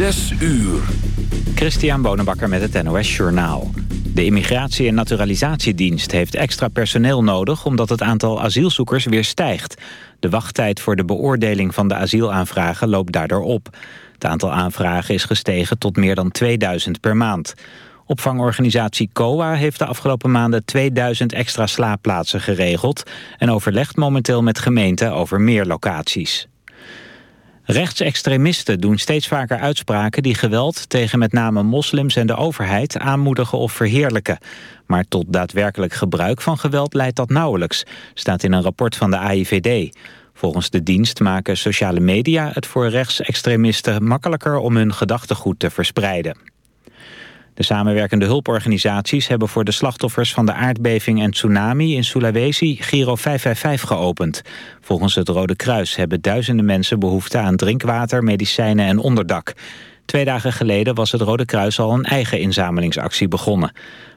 Zes uur. Christian Bonenbakker met het NOS Journaal. De Immigratie- en Naturalisatiedienst heeft extra personeel nodig... omdat het aantal asielzoekers weer stijgt. De wachttijd voor de beoordeling van de asielaanvragen loopt daardoor op. Het aantal aanvragen is gestegen tot meer dan 2000 per maand. Opvangorganisatie COA heeft de afgelopen maanden 2000 extra slaapplaatsen geregeld... en overlegt momenteel met gemeenten over meer locaties. Rechtsextremisten doen steeds vaker uitspraken die geweld tegen met name moslims en de overheid aanmoedigen of verheerlijken. Maar tot daadwerkelijk gebruik van geweld leidt dat nauwelijks, staat in een rapport van de AIVD. Volgens de dienst maken sociale media het voor rechtsextremisten makkelijker om hun gedachtegoed te verspreiden. De samenwerkende hulporganisaties hebben voor de slachtoffers van de aardbeving en tsunami in Sulawesi Giro 555 geopend. Volgens het Rode Kruis hebben duizenden mensen behoefte aan drinkwater, medicijnen en onderdak. Twee dagen geleden was het Rode Kruis al een eigen inzamelingsactie begonnen.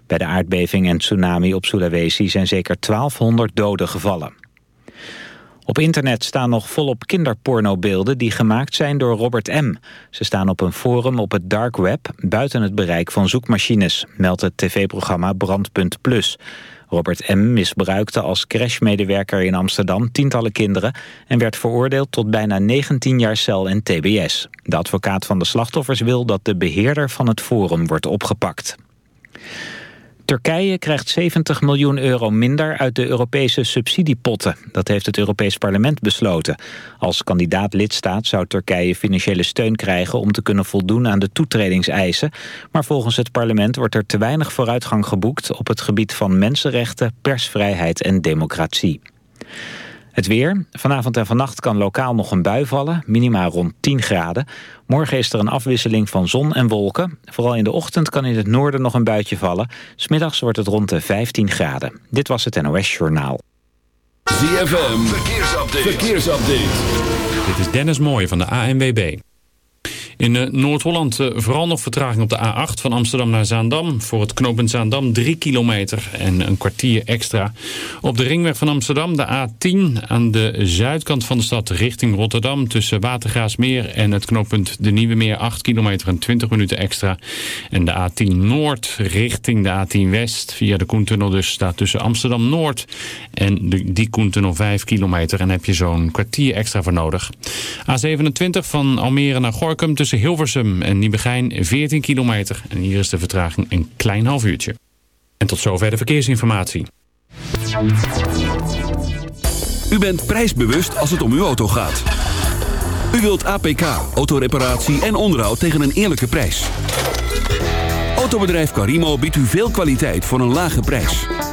Bij de aardbeving en tsunami op Sulawesi zijn zeker 1200 doden gevallen. Op internet staan nog volop kinderpornobeelden die gemaakt zijn door Robert M. Ze staan op een forum op het dark web buiten het bereik van zoekmachines, meldt het tv-programma Brandpunt Plus. Robert M. misbruikte als crashmedewerker in Amsterdam tientallen kinderen... en werd veroordeeld tot bijna 19 jaar cel en tbs. De advocaat van de slachtoffers wil dat de beheerder van het forum wordt opgepakt. Turkije krijgt 70 miljoen euro minder uit de Europese subsidiepotten. Dat heeft het Europees Parlement besloten. Als kandidaat lidstaat zou Turkije financiële steun krijgen... om te kunnen voldoen aan de toetredingseisen. Maar volgens het parlement wordt er te weinig vooruitgang geboekt... op het gebied van mensenrechten, persvrijheid en democratie. Het weer. Vanavond en vannacht kan lokaal nog een bui vallen. Minima rond 10 graden. Morgen is er een afwisseling van zon en wolken. Vooral in de ochtend kan in het noorden nog een buitje vallen. Smiddags wordt het rond de 15 graden. Dit was het NOS Journaal. ZFM. Verkeersupdate. Verkeersupdate. Dit is Dennis Mooij van de ANWB. In uh, Noord-Holland uh, vooral nog vertraging op de A8 van Amsterdam naar Zaandam. Voor het knooppunt Zaandam 3 kilometer en een kwartier extra. Op de ringweg van Amsterdam de A10 aan de zuidkant van de stad richting Rotterdam. Tussen Watergraasmeer en het knooppunt De Nieuwe Meer 8 kilometer en 20 minuten extra. En de A10 Noord richting de A10 West via de Koentunnel dus staat tussen Amsterdam Noord en die Koentunnel 5 kilometer. En heb je zo'n kwartier extra voor nodig. A27 van Almere naar Gorkum tussen Hilversum en Nieuwegein 14 kilometer. En hier is de vertraging een klein half uurtje. En tot zover de verkeersinformatie. U bent prijsbewust als het om uw auto gaat. U wilt APK, autoreparatie en onderhoud tegen een eerlijke prijs. Autobedrijf Carimo biedt u veel kwaliteit voor een lage prijs.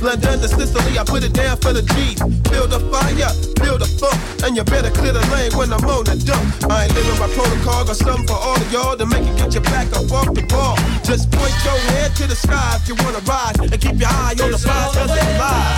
London to Sicily, I put it down for the G's. Build a fire, build a funk, and you better clear the lane when I'm on the dump. I ain't living by protocol, got something for all of y'all to make it get your back up off the ball. Just point your head to the sky if you wanna rise, and keep your eye on the prize, cause it's live.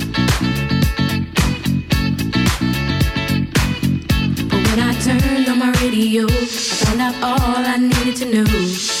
turned on my radio. I found out all I needed to know.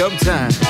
Dub time.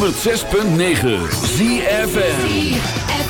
106.9 ZFN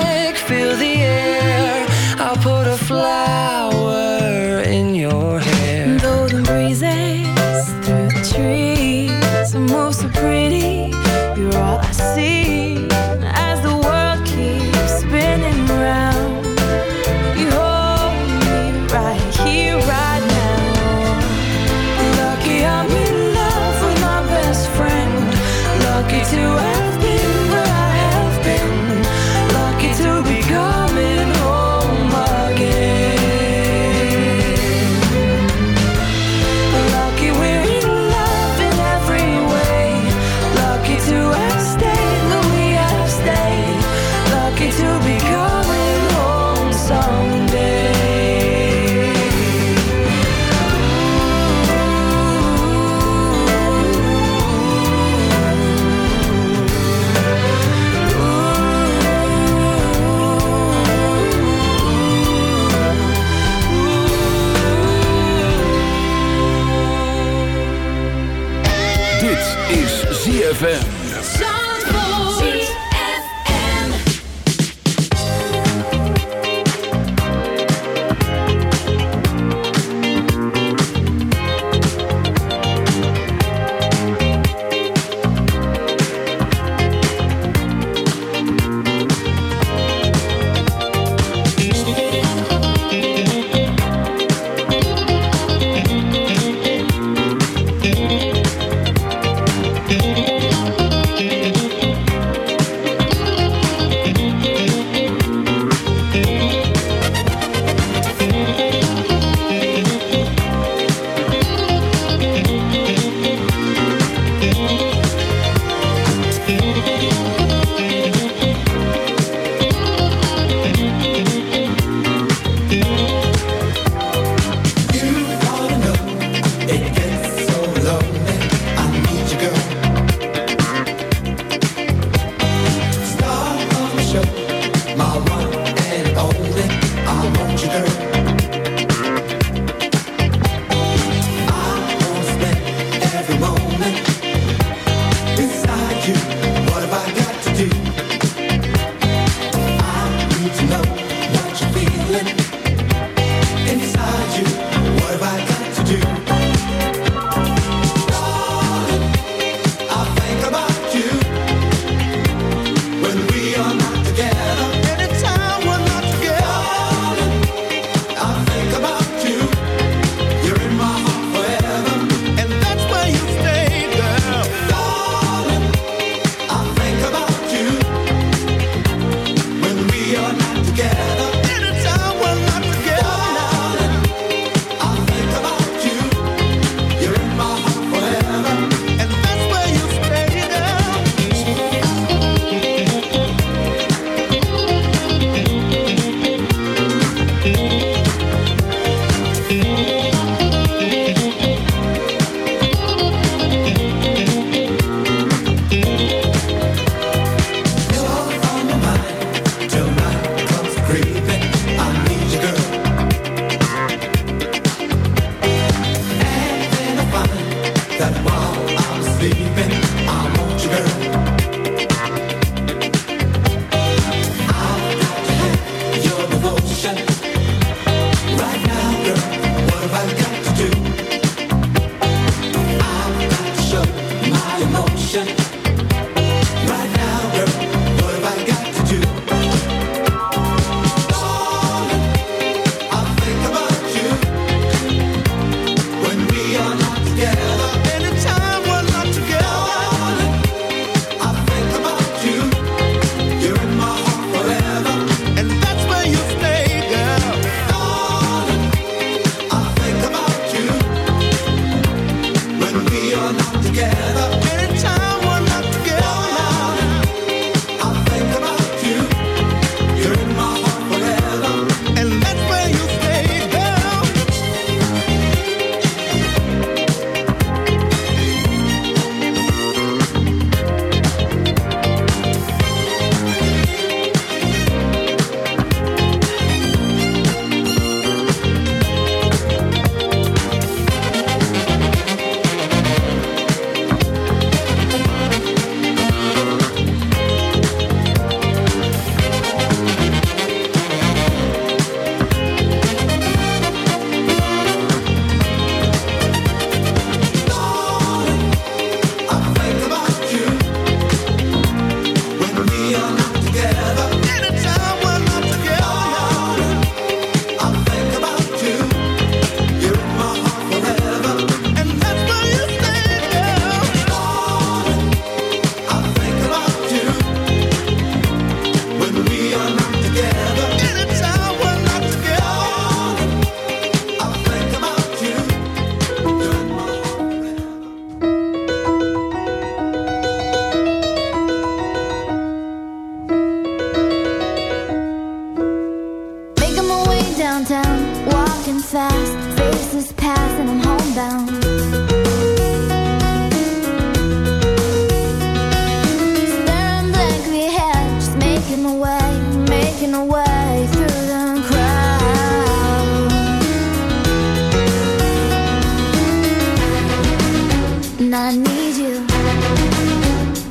need you,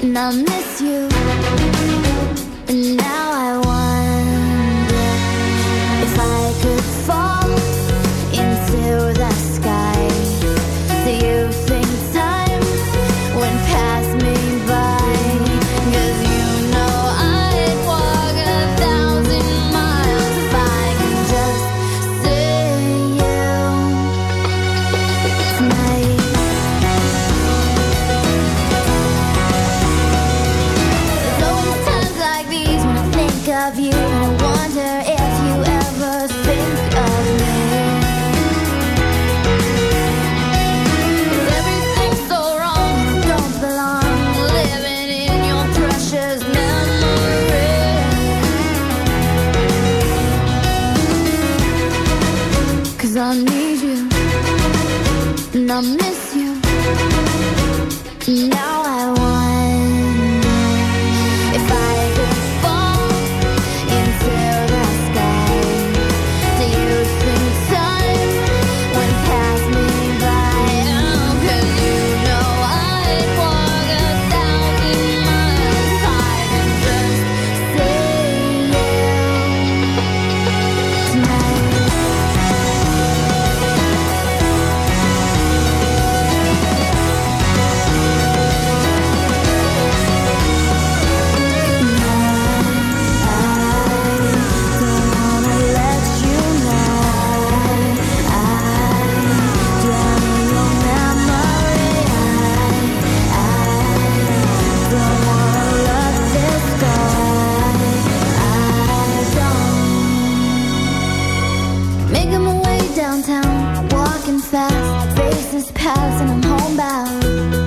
and I'll miss you, and I. fast, faces pass, and I'm homebound.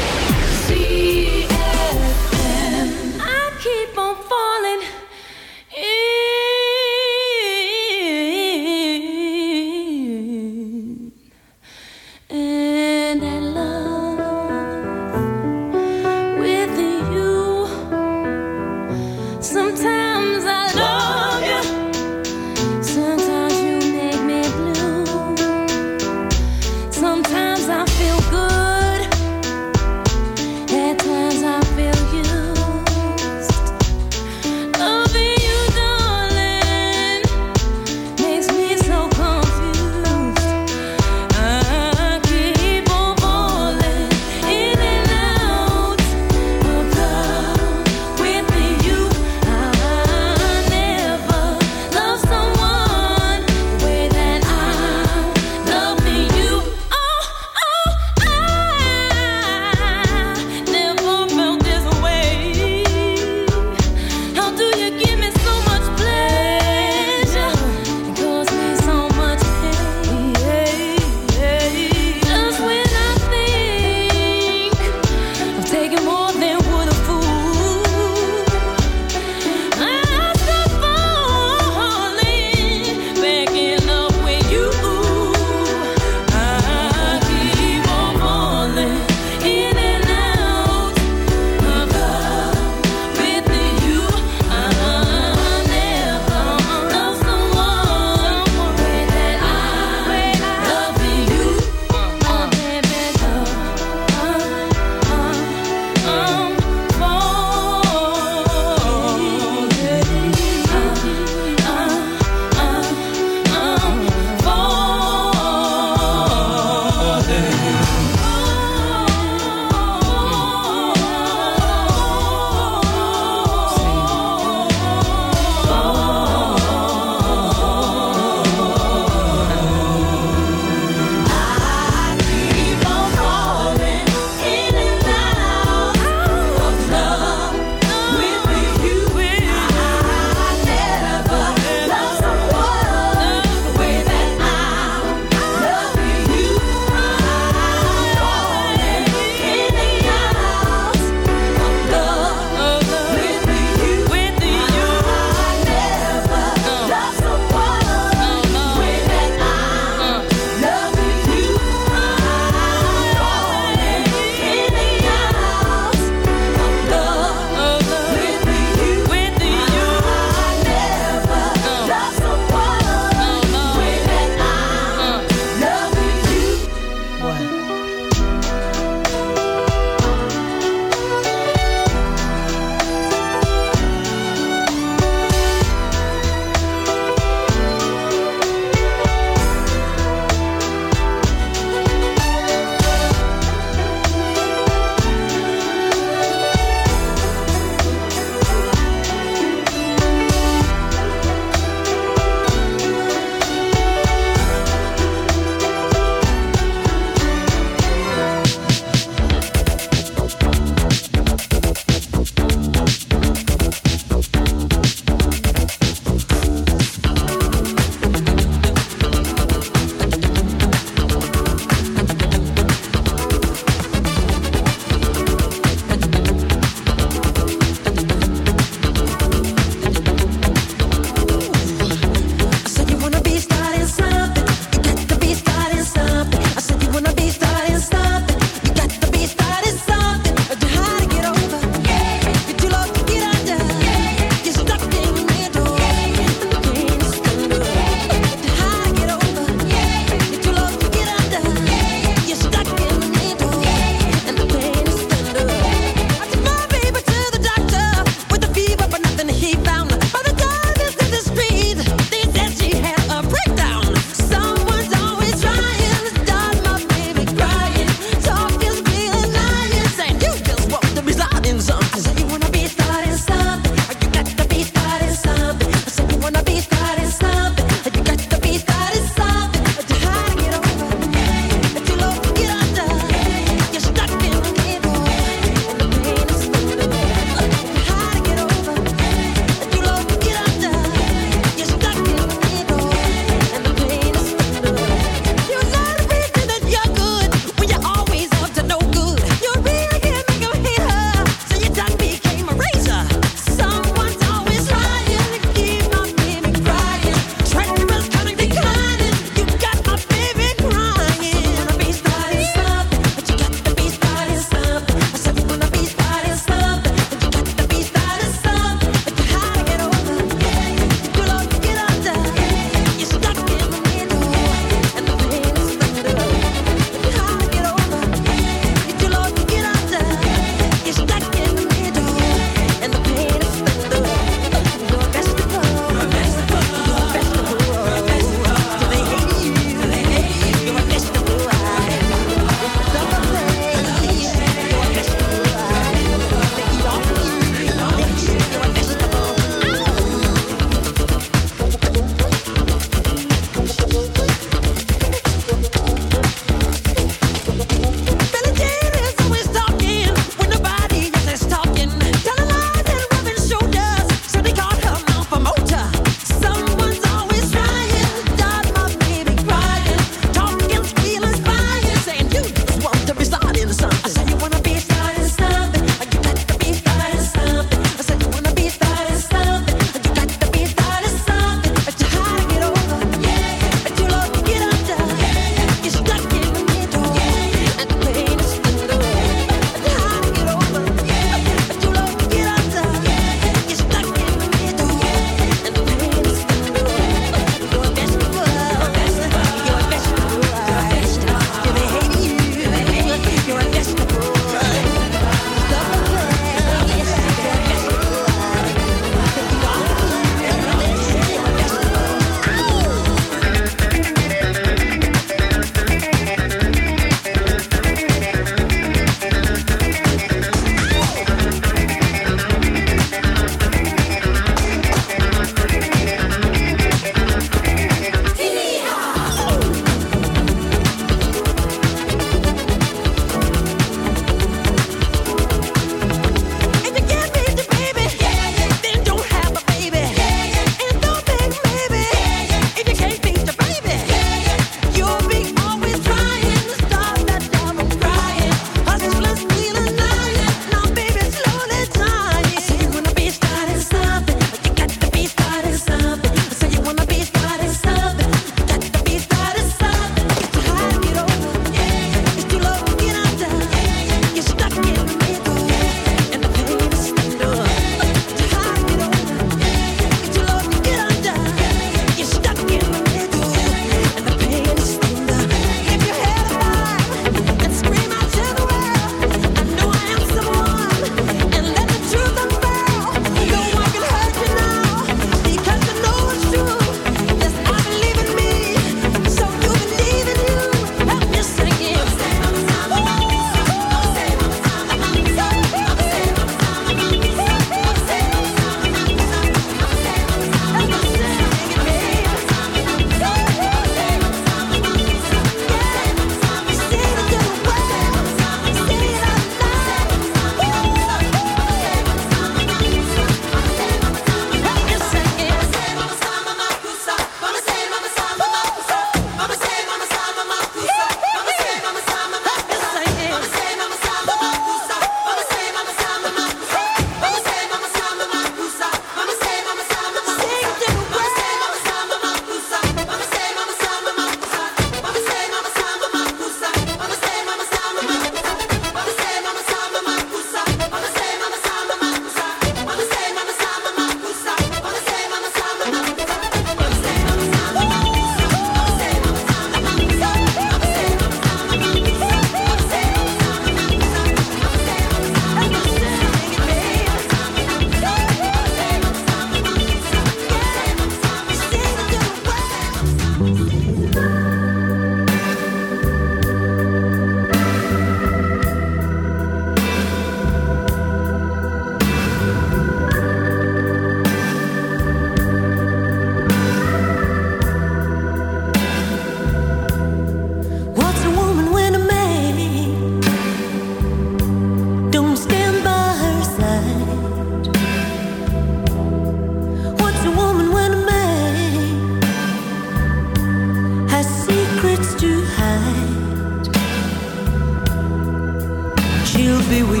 be weak,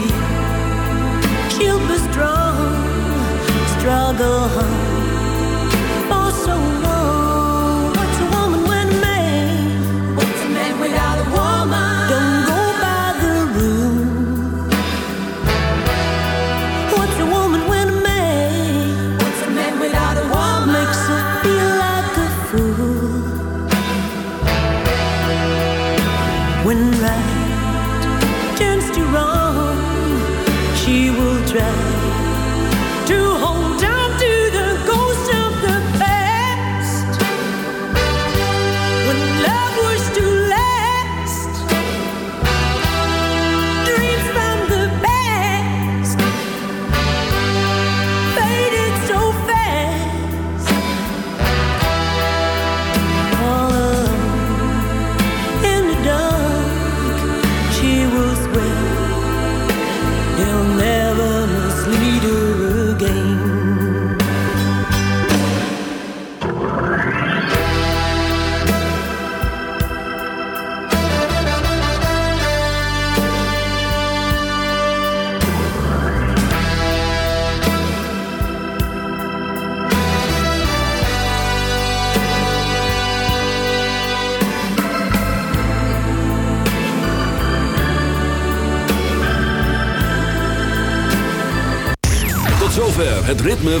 keep us strong, struggle on.